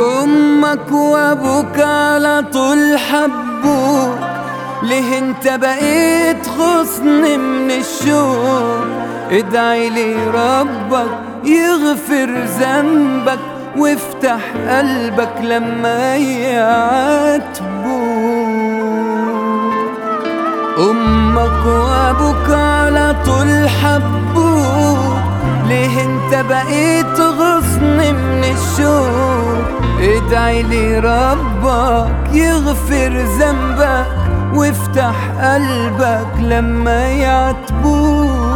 أمك وأبوك على طول حبوك. ليه انت بقيت غصن من الشوق؟ ادعي لي ربك يغفر ذنبك وافتح قلبك لما يعاتبوك أمك وأبوك على طول حبوك. ليه انت بقيت غصن من ادعي لي ربك يغفر ذنبك وافتح قلبك لما يعتبوك.